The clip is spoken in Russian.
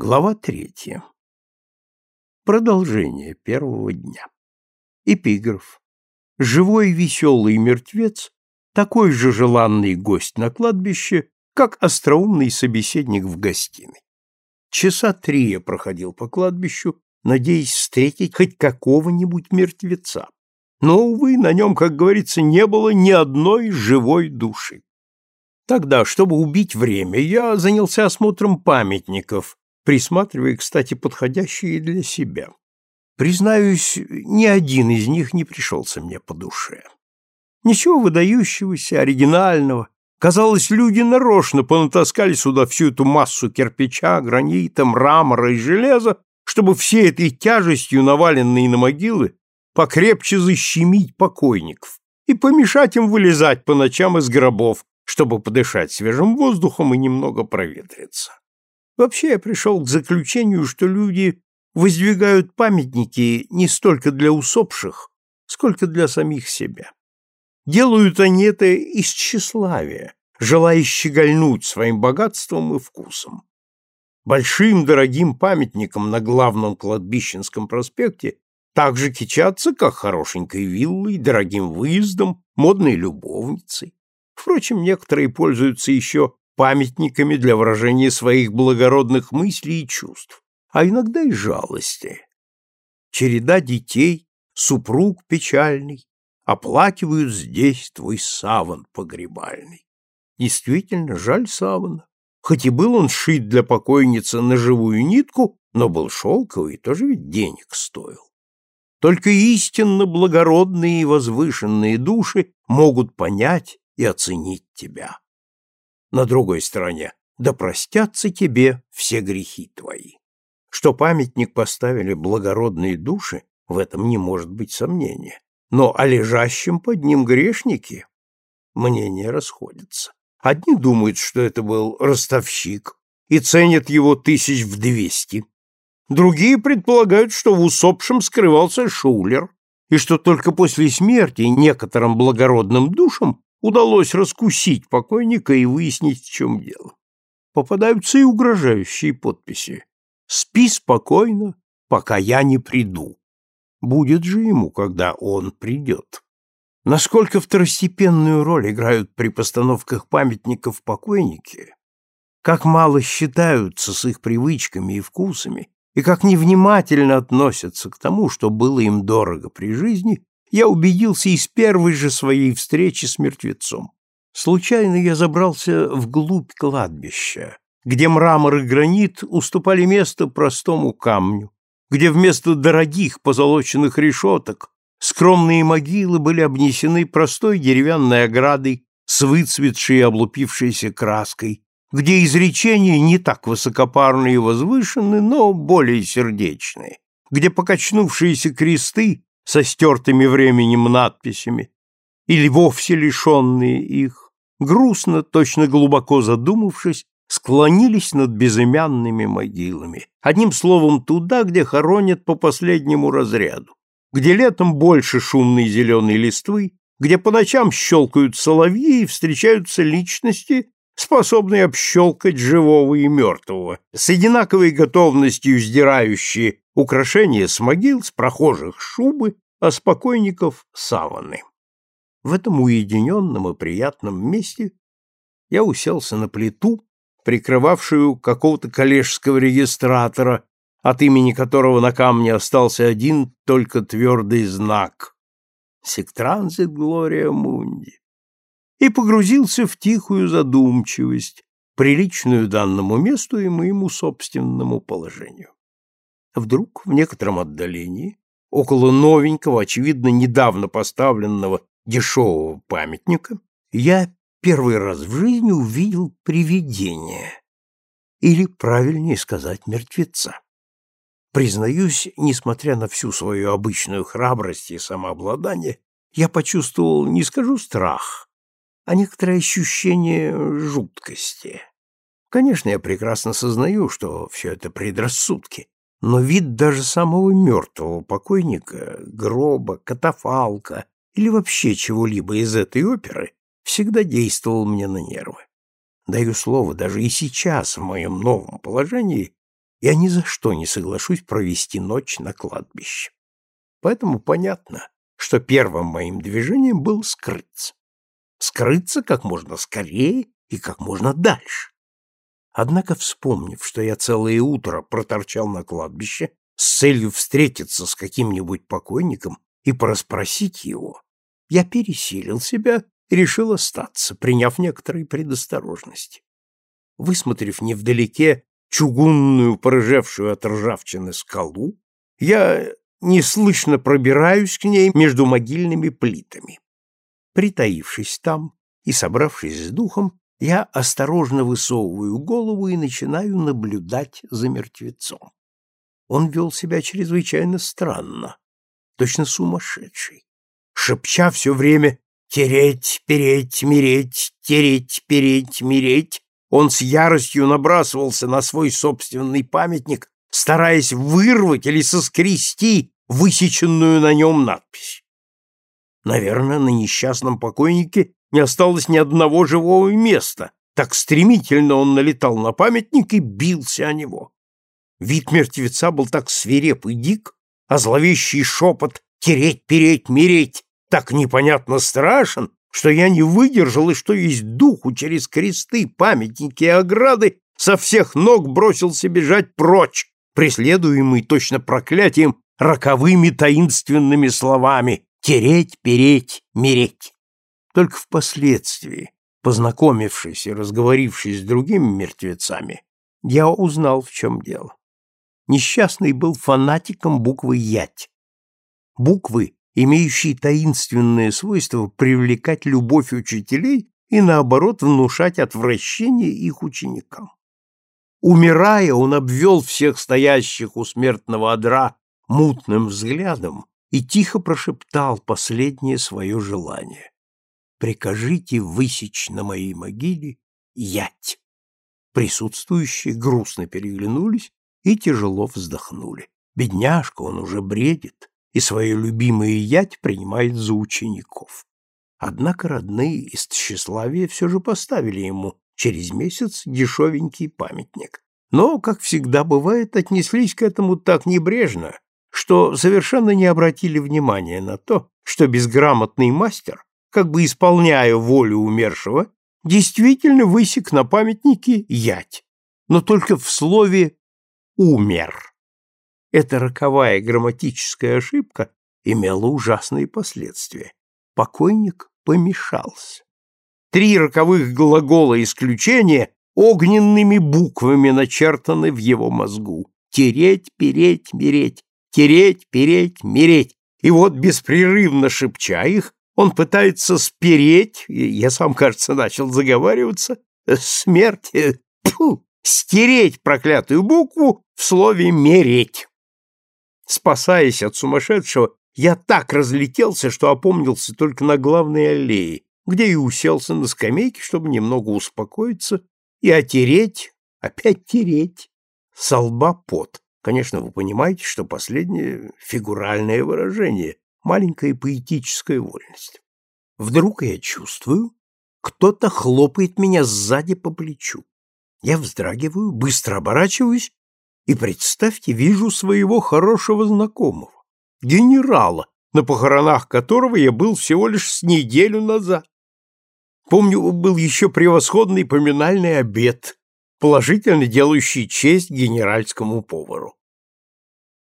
Глава третья. Продолжение первого дня. Эпиграф. Живой веселый мертвец – такой же желанный гость на кладбище, как остроумный собеседник в гостиной. Часа три я проходил по кладбищу, надеясь встретить хоть какого-нибудь мертвеца. Но, увы, на нем, как говорится, не было ни одной живой души. Тогда, чтобы убить время, я занялся осмотром памятников, присматривая, кстати, подходящие для себя. Признаюсь, ни один из них не пришелся мне по душе. Ничего выдающегося, оригинального. Казалось, люди нарочно понатаскали сюда всю эту массу кирпича, гранита, мрамора и железа, чтобы всей этой тяжестью, наваленной на могилы, покрепче защемить покойников и помешать им вылезать по ночам из гробов, чтобы подышать свежим воздухом и немного проветриться. Вообще я пришел к заключению, что люди воздвигают памятники не столько для усопших, сколько для самих себя. Делают они это из тщеславия, желая щегольнуть своим богатством и вкусом. Большим дорогим памятником на главном кладбищенском проспекте также кичатся, как хорошенькой виллой, дорогим выездом, модной любовницей. Впрочем, некоторые пользуются еще памятниками для выражения своих благородных мыслей и чувств, а иногда и жалости. Череда детей, супруг печальный, оплакивают здесь твой саван погребальный. Действительно, жаль савана. Хоть и был он шит для покойницы на живую нитку, но был шелковый, тоже ведь денег стоил. Только истинно благородные и возвышенные души могут понять и оценить тебя на другой стороне «Да простятся тебе все грехи твои». Что памятник поставили благородные души, в этом не может быть сомнения. Но о лежащем под ним грешнике мнения расходятся. Одни думают, что это был ростовщик и ценят его тысяч в двести. Другие предполагают, что в усопшем скрывался шулер, и что только после смерти некоторым благородным душам удалось раскусить покойника и выяснить, в чем дело. Попадаются и угрожающие подписи. «Спи спокойно, пока я не приду». Будет же ему, когда он придет. Насколько второстепенную роль играют при постановках памятников покойники, как мало считаются с их привычками и вкусами, и как невнимательно относятся к тому, что было им дорого при жизни я убедился из первой же своей встречи с мертвецом. Случайно я забрался вглубь кладбища, где мрамор и гранит уступали место простому камню, где вместо дорогих позолоченных решеток скромные могилы были обнесены простой деревянной оградой с выцветшей и облупившейся краской, где изречения не так высокопарные и возвышенные, но более сердечные, где покачнувшиеся кресты со стертыми временем надписями, или вовсе лишенные их, грустно, точно глубоко задумавшись, склонились над безымянными могилами, одним словом, туда, где хоронят по последнему разряду, где летом больше шумной зеленой листвы, где по ночам щелкают соловьи и встречаются личности, способный общелкать живого и мертвого, с одинаковой готовностью сдирающие украшения с могил, с прохожих шубы, а с покойников — саваны. В этом уединенном и приятном месте я уселся на плиту, прикрывавшую какого-то коллежского регистратора, от имени которого на камне остался один только твердый знак — «Сектранзит Глория Мунди» и погрузился в тихую задумчивость, приличную данному месту и моему собственному положению. Вдруг в некотором отдалении, около новенького, очевидно, недавно поставленного дешевого памятника, я первый раз в жизни увидел привидение, или, правильнее сказать, мертвеца. Признаюсь, несмотря на всю свою обычную храбрость и самообладание, я почувствовал, не скажу страх, а некоторое ощущение жуткости. Конечно, я прекрасно сознаю, что все это предрассудки, но вид даже самого мертвого покойника, гроба, катафалка или вообще чего-либо из этой оперы всегда действовал мне на нервы. Даю слово, даже и сейчас, в моем новом положении, я ни за что не соглашусь провести ночь на кладбище. Поэтому понятно, что первым моим движением был скрыться скрыться как можно скорее и как можно дальше. Однако, вспомнив, что я целое утро проторчал на кладбище с целью встретиться с каким-нибудь покойником и проспросить его, я пересилил себя и решил остаться, приняв некоторые предосторожности. Высмотрев невдалеке чугунную, порыжевшую от ржавчины скалу, я неслышно пробираюсь к ней между могильными плитами. Притаившись там и собравшись с духом, я осторожно высовываю голову и начинаю наблюдать за мертвецом. Он вел себя чрезвычайно странно, точно сумасшедший, шепча все время «тереть, переть, мереть, тереть, переть, мереть», он с яростью набрасывался на свой собственный памятник, стараясь вырвать или соскрести высеченную на нем надпись. Наверное, на несчастном покойнике не осталось ни одного живого места. Так стремительно он налетал на памятник и бился о него. Вид мертвеца был так свиреп и дик, а зловещий шепот «тереть, переть, мереть» так непонятно страшен, что я не выдержал и что есть духу через кресты, памятники и ограды со всех ног бросился бежать прочь, преследуемый точно проклятием роковыми таинственными словами тереть, переть, мереть. Только впоследствии, познакомившись и разговорившись с другими мертвецами, я узнал, в чем дело. Несчастный был фанатиком буквы «Ять». Буквы, имеющие таинственное свойство привлекать любовь учителей и, наоборот, внушать отвращение их ученикам. Умирая, он обвел всех стоящих у смертного одра мутным взглядом и тихо прошептал последнее свое желание. «Прикажите высечь на моей могиле ять». Присутствующие грустно переглянулись и тяжело вздохнули. Бедняжка, он уже бредит, и свою любимую ять принимает за учеников. Однако родные из тщеславия все же поставили ему через месяц дешевенький памятник. Но, как всегда бывает, отнеслись к этому так небрежно, что совершенно не обратили внимания на то, что безграмотный мастер, как бы исполняя волю умершего, действительно высек на памятнике ять, но только в слове «умер». Эта роковая грамматическая ошибка имела ужасные последствия. Покойник помешался. Три роковых глагола исключения огненными буквами начертаны в его мозгу. Тереть, переть, мереть тереть, переть, мереть. И вот, беспрерывно шепча их, он пытается спереть, я сам, кажется, начал заговариваться, э, смерть, э, тьфу, стереть проклятую букву в слове «мереть». Спасаясь от сумасшедшего, я так разлетелся, что опомнился только на главной аллее, где и уселся на скамейке, чтобы немного успокоиться и отереть, опять тереть, со лба пот. Конечно, вы понимаете, что последнее — фигуральное выражение, маленькая поэтическая вольность. Вдруг я чувствую, кто-то хлопает меня сзади по плечу. Я вздрагиваю, быстро оборачиваюсь и, представьте, вижу своего хорошего знакомого, генерала, на похоронах которого я был всего лишь с неделю назад. Помню, был еще превосходный поминальный обед, положительно делающий честь генеральскому повару.